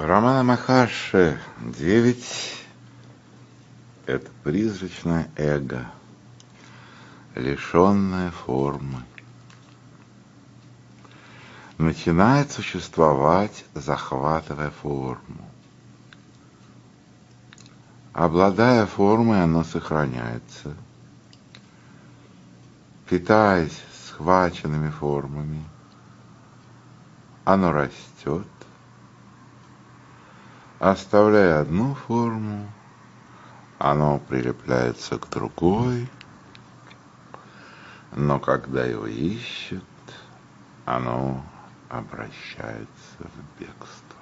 Романа Махарши 9 – это призрачное эго, лишенное формы. Начинает существовать, захватывая форму. Обладая формой, оно сохраняется, питаясь схваченными формами, оно растет, Оставляя одну форму, оно прилепляется к другой, но когда его ищут, оно обращается в бегство.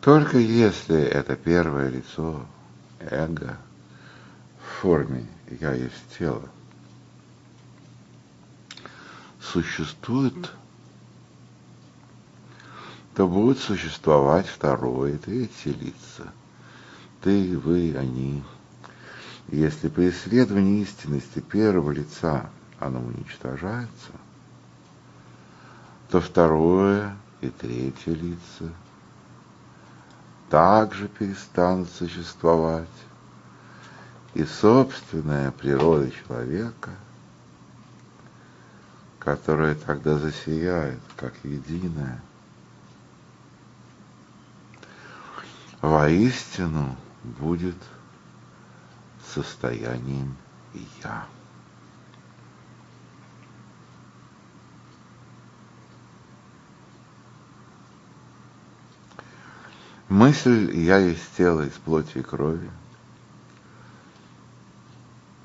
Только если это первое лицо, эго, в форме «я есть тело», существует, то будет существовать второе, третье лица. Ты, вы, они. Если при исследовании истинности первого лица оно уничтожается, то второе и третье лица также перестанут существовать, и собственная природа человека – которая тогда засияет, как единое. Воистину будет состоянием «я». Мысль «я есть тело из плоти и крови»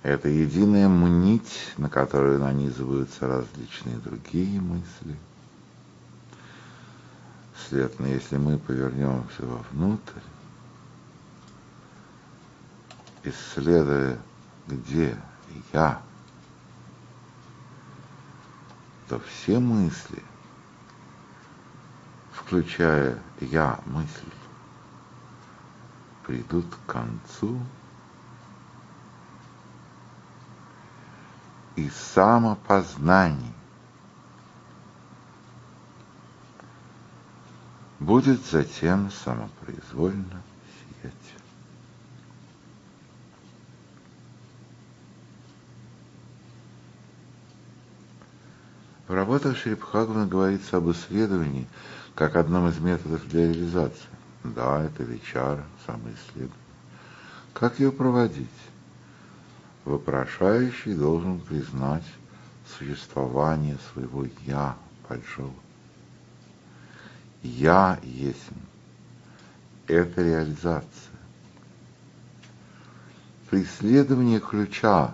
Это единая нить, на которую нанизываются различные другие мысли. Следовательно, если мы повернемся вовнутрь, исследуя, где я, то все мысли, включая я мысль, придут к концу и самопознание будет затем самопроизвольно сиять. В работах Шрипхагана говорится об исследовании как одном из методов для реализации. Да, это вечара, самоисследование. Как ее проводить? Вопрошающий должен признать существование своего «я» большого. «Я есть» – это реализация. Преследование ключа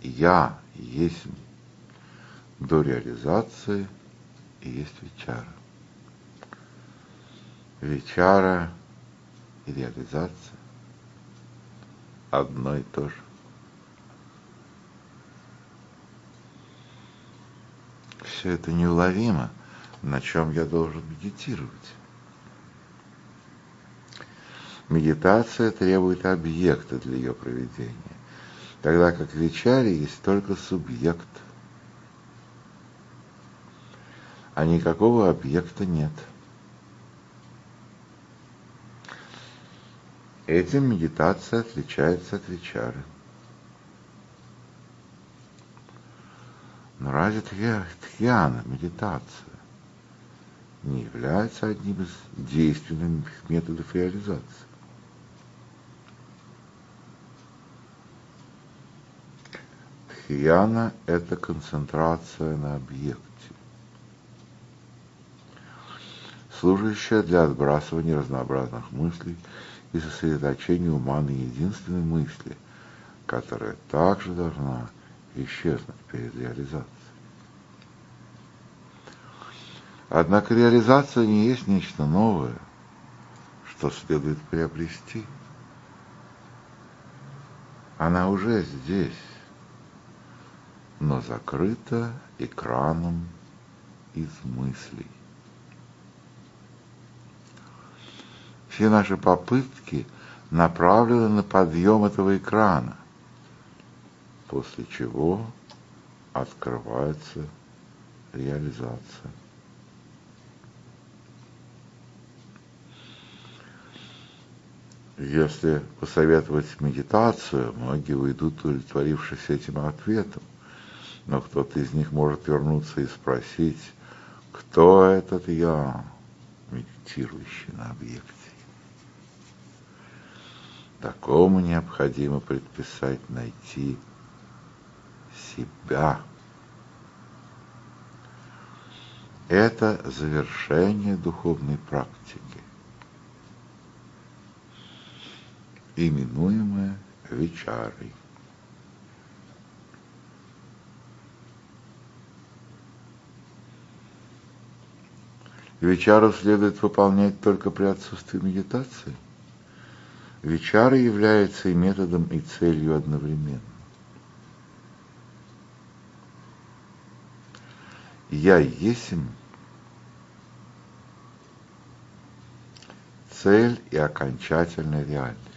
«я есть» до реализации и есть вечара. Вечара и реализация одно и то же. Все это неуловимо, на чем я должен медитировать. Медитация требует объекта для ее проведения, тогда как в вечаре есть только субъект, а никакого объекта нет. Этим медитация отличается от вечары. Но разве тхьяна, медитация, не является одним из действенных методов реализации? Тхьяна – это концентрация на объекте, служащая для отбрасывания разнообразных мыслей и сосредоточения ума на единственной мысли, которая также должна исчезнуть перед реализацией. Однако реализация не есть нечто новое, что следует приобрести. Она уже здесь, но закрыта экраном из мыслей. Все наши попытки направлены на подъем этого экрана, после чего открывается реализация. Если посоветовать медитацию, многие уйдут, удовлетворившись этим ответом. Но кто-то из них может вернуться и спросить, кто этот я, медитирующий на объекте. Такому необходимо предписать найти себя. Это завершение духовной практики, именуемое вечарой. Вечару следует выполнять только при отсутствии медитации. Вечара является и методом, и целью одновременно. Я есмь цель и окончательная реальность.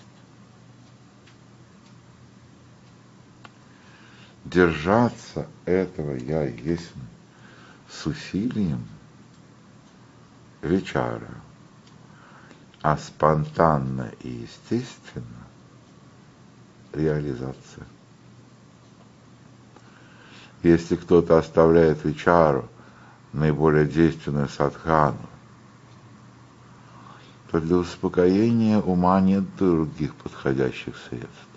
Держаться этого я есть с усилием вечара, а спонтанно и естественно реализация. Если кто-то оставляет вечару, наиболее действенную садхану, то для успокоения ума нет других подходящих средств,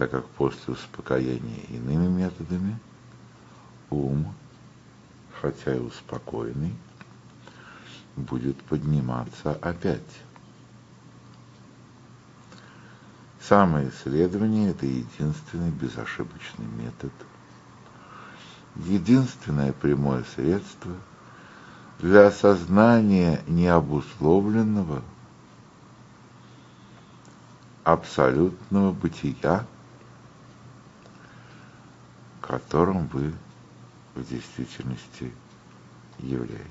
так как после успокоения иными методами ум, хотя и успокоенный, будет подниматься опять. Самоисследование – это единственный безошибочный метод – единственное прямое средство для осознания необусловленного абсолютного бытия, которым вы в действительности являетесь.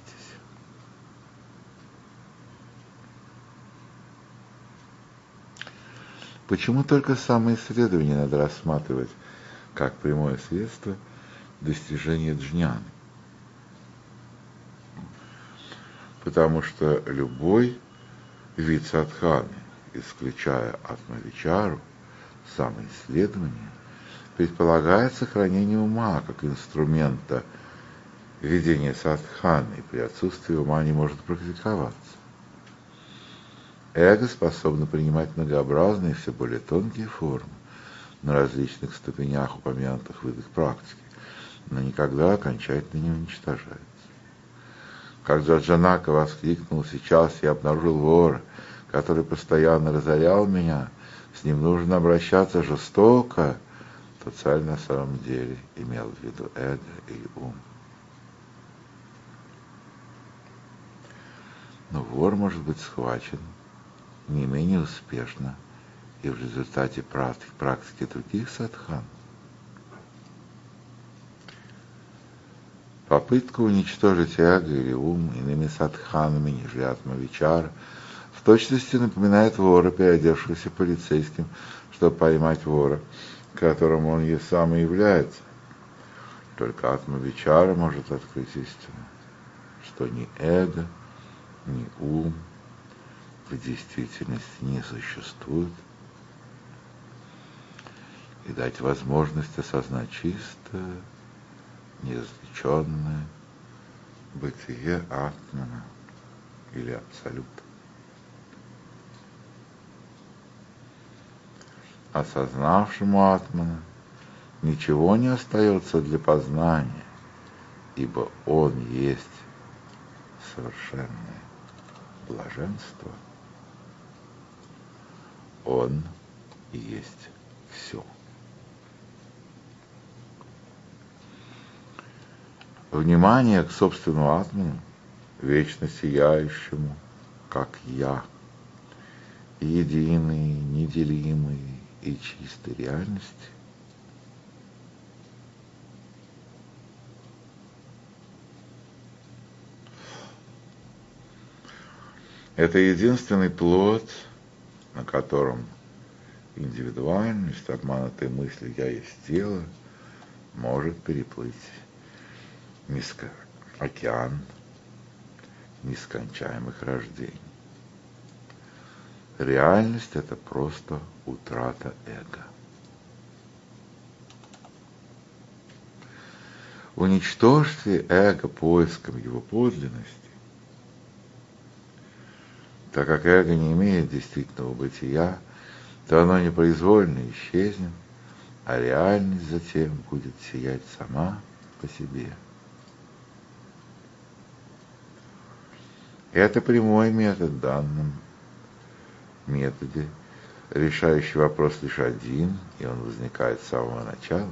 Почему только самоисследование надо рассматривать как прямое средство – достижения джняны. Потому что любой вид садханы, исключая атмавичару, самоисследование, предполагает сохранение ума как инструмента ведения садханы, и при отсутствии ума не может практиковаться. Эго способно принимать многообразные, все более тонкие формы на различных ступенях упомянутых видах практики но никогда окончательно не уничтожается. Когда Джанака воскликнул, сейчас я обнаружил вора, который постоянно разорял меня, с ним нужно обращаться жестоко, то цель на самом деле имел в виду эго и ум. Но вор может быть схвачен не менее успешно и в результате практики, практики других садхан – Попытка уничтожить эго или ум иными садханами, нежели атмавичара, в точности напоминает вора, переодевшегося полицейским, чтобы поймать вора, которым он сам и является. Только атмавичара может открыть истину, что ни эго, ни ум в действительности не существует, и дать возможность осознать чистое, неизвлеченное бытие Атмана или Абсолюта. Осознавшему Атмана ничего не остается для познания, ибо он есть совершенное блаженство. Он есть все. внимание к собственному атману, вечно сияющему, как я, единой, неделимой и чистой реальности, Это единственный плод, на котором индивидуальность, обманутой мыслью «я есть тело» может переплыть низко океан нескончаемых рождений. Реальность – это просто утрата эго. Уничтожьте эго поиском его подлинности, так как эго не имеет действительного бытия, то оно непроизвольно исчезнет, а реальность затем будет сиять сама по себе. Это прямой метод в данном методе, решающий вопрос лишь один, и он возникает с самого начала.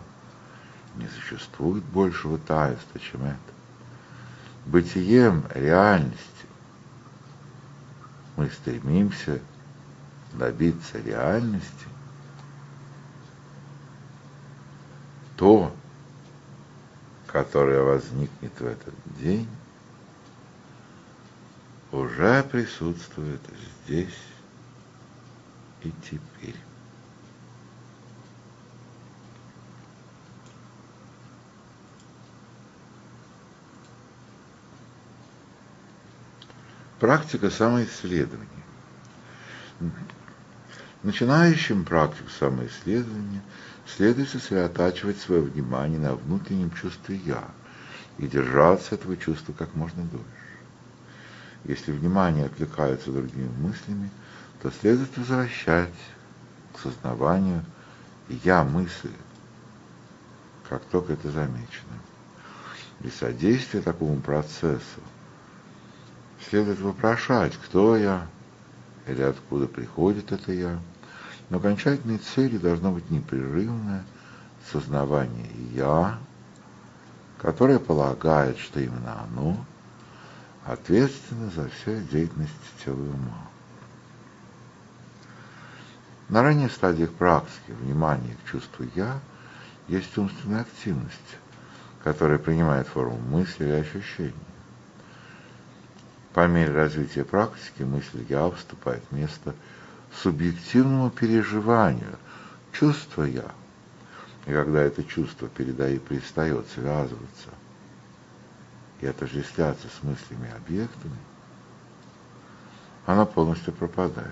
Не существует большего таинства, чем это. Бытием реальности мы стремимся добиться реальности, то, которое возникнет в этот день, уже присутствует здесь и теперь. Практика самоисследования. Начинающим практику самоисследования следует сосредотачивать свое внимание на внутреннем чувстве «я» и держаться этого чувства как можно дольше. Если внимание отвлекается другими мыслями, то следует возвращать к сознаванию «я» мысли, как только это замечено. Для содействия такому процессу следует вопрошать, кто я или откуда приходит это я. Но окончательной целью должно быть непрерывное сознавание «я», которое полагает, что именно оно – ответственны за всю деятельность тела и ума. На ранних стадиях практики внимания к чувству «я» есть умственная активность, которая принимает форму мысли или ощущений. По мере развития практики мысль «я» вступает в место субъективному переживанию чувства «я». И когда это чувство передает, перестает связываться – и отождествляться с мыслями и объектами, она полностью пропадает.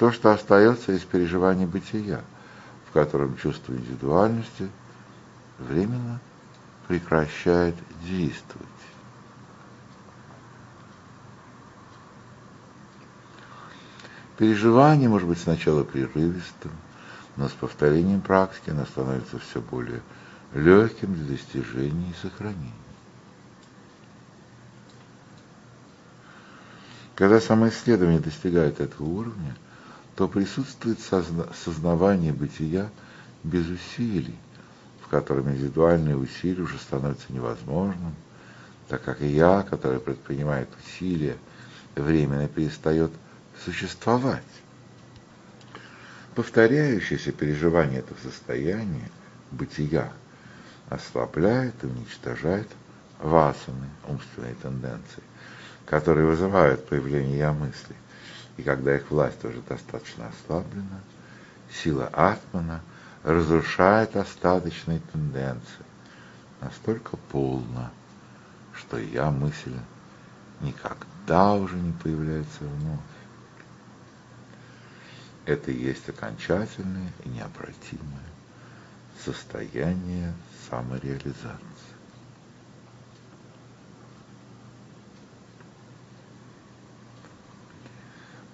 То, что остается из переживания бытия, в котором чувство индивидуальности временно прекращает действовать. Переживание может быть сначала прерывистым, но с повторением практики она становится все более легким для достижения и сохранения. Когда самоисследование достигает этого уровня, то присутствует созна- сознавание бытия без усилий, в котором индивидуальные усилия уже становятся невозможным, так как и я, который предпринимает усилия, временно перестает существовать повторяющееся переживание этого состояния, бытия, ослабляет и уничтожает васаны, умственные тенденции, которые вызывают появление я мысли. И когда их власть уже достаточно ослаблена, сила атмана разрушает остаточные тенденции настолько полно, что я мысль никогда уже не появляется вновь это и есть окончательное и необратимое состояние самореализации.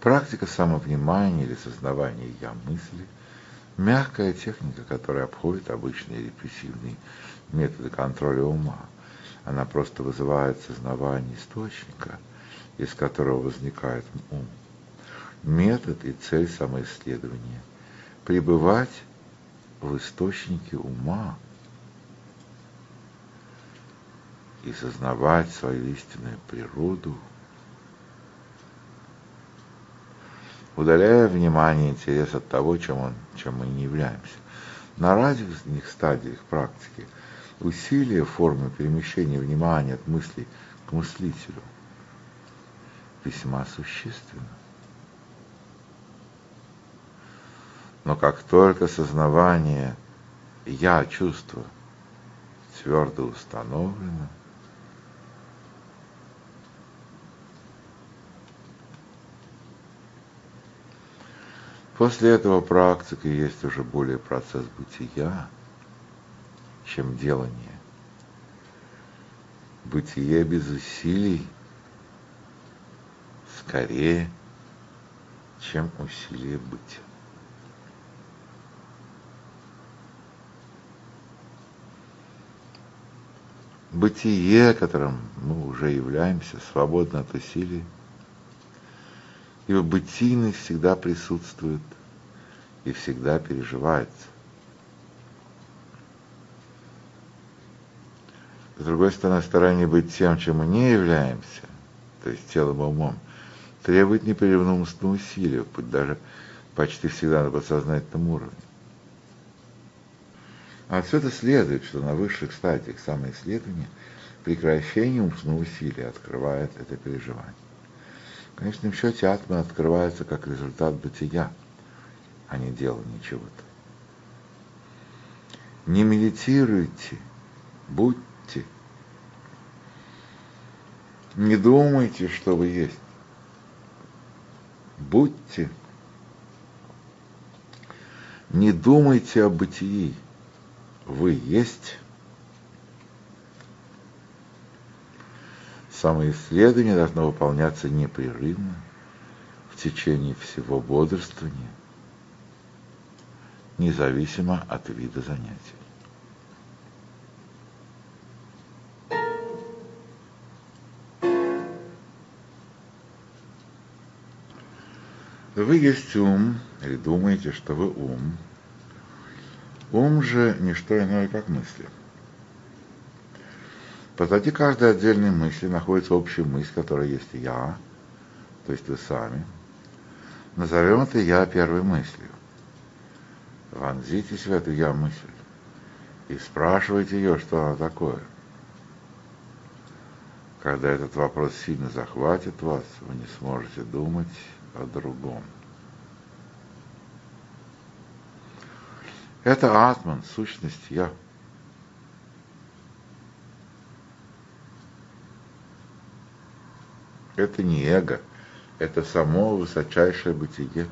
Практика самовнимания или сознавания «я» мысли – мягкая техника, которая обходит обычные репрессивные методы контроля ума. Она просто вызывает сознавание источника, из которого возникает ум метод и цель самоисследования – пребывать в источнике ума и сознавать свою истинную природу, удаляя внимание и интерес от того, чем, он, чем мы не являемся. На разных стадиях практики усилия в форме перемещения внимания от мыслей к мыслителю весьма существенно. Но как только сознавание «я» чувство твердо установлено, После этого практика есть уже более процесс бытия, чем делание. Бытие без усилий скорее, чем усилие быть. Бытие, которым мы уже являемся, свободно от усилий, ибо бытийность всегда присутствует и всегда переживается. С другой стороны, старание быть тем, чем мы не являемся, то есть телом и умом, требует непрерывного умственного усилия, путь даже почти всегда на подсознательном уровне. А отсюда следует, что на высших стадиях самоисследования прекращение умственного усилия открывает это переживание. В конечном счете атма открывается как результат бытия, а не делания чего-то. Не медитируйте, будьте. Не думайте, что вы есть. Будьте. Не думайте о бытии. Вы есть. Самоисследование должно выполняться непрерывно в течение всего бодрствования, независимо от вида занятий. Вы есть ум, или думаете, что вы ум. Ум же не что иное, как мысли. Позади каждой отдельной мысли находится общая мысль, которая есть я, то есть вы сами. Назовем это я первой мыслью. Вонзитесь в эту я мысль и спрашивайте ее, что она такое. Когда этот вопрос сильно захватит вас, вы не сможете думать о другом. Это атман, сущность я. Это не эго, это само высочайшее бытие.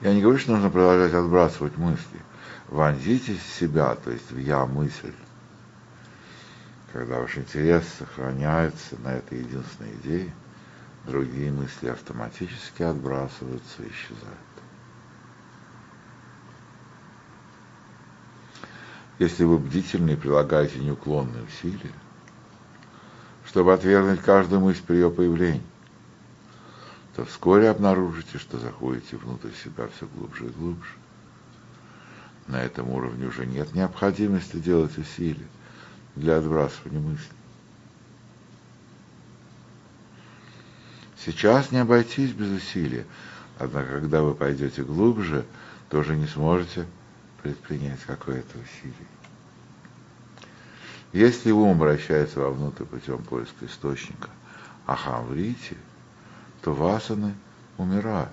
Я не говорю, что нужно продолжать отбрасывать мысли. Вонзитесь в себя, то есть в я мысль когда ваш интерес сохраняется на этой единственной идее, другие мысли автоматически отбрасываются и исчезают. Если вы бдительны и прилагаете неуклонные усилия, чтобы отвергнуть каждую мысль при ее появлении, то вскоре обнаружите, что заходите внутрь себя все глубже и глубже. На этом уровне уже нет необходимости делать усилия для отбрасывания мыслей. Сейчас не обойтись без усилия, однако когда вы пойдете глубже, тоже не сможете предпринять какое-то усилие. Если ум обращается вовнутрь путем поиска источника ахамврити, то васаны умирают.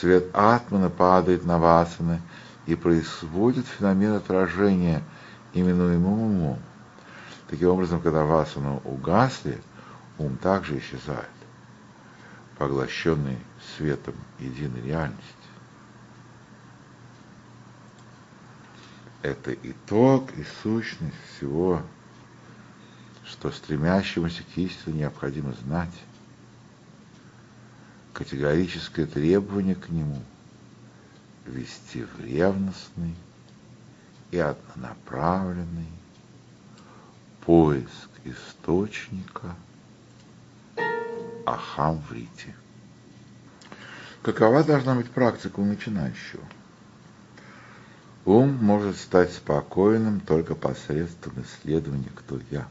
Свет атмана падает на васаны и происходит феномен отражения – именуемым умом. Таким образом, когда васана угасли, ум также исчезает, поглощенный светом единой реальности. Это итог и сущность всего, что стремящемуся к истине необходимо знать. Категорическое требование к нему – вести в ревностный и однонаправленный поиск источника Ахамврити. Какова должна быть практика у начинающего? Ум может стать спокойным только посредством исследования «Кто я?».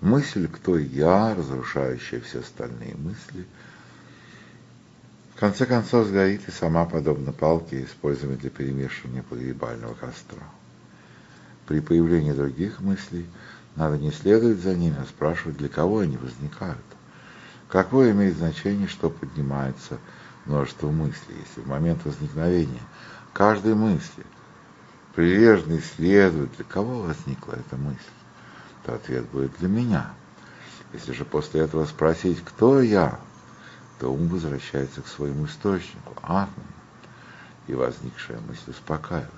Мысль «Кто я?», разрушающая все остальные мысли – в конце концов сгорит и сама, подобно палке, используемой для перемешивания погребального костра. при появлении других мыслей надо не следовать за ними, а спрашивать, для кого они возникают. Какое имеет значение, что поднимается множество мыслей, если в момент возникновения каждой мысли прилежно исследовать, для кого возникла эта мысль, то ответ будет для меня. Если же после этого спросить, кто я, то ум возвращается к своему источнику, атману, и возникшая мысль успокаивается.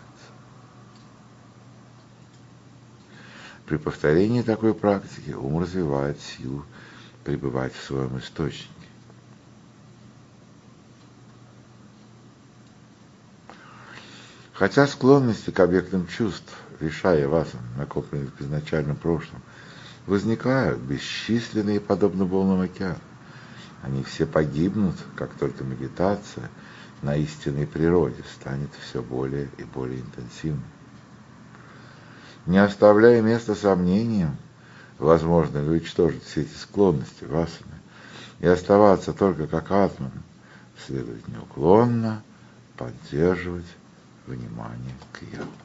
При повторении такой практики ум развивает силу пребывать в своем источнике. Хотя склонности к объектам чувств, решая вас, накопленных в изначальном прошлом, возникают бесчисленные, подобно волнам океана, они все погибнут, как только медитация на истинной природе станет все более и более интенсивной. Не оставляя места сомнениям, возможно ли уничтожить все эти склонности васаны и оставаться только как атман, следует неуклонно поддерживать внимание к я.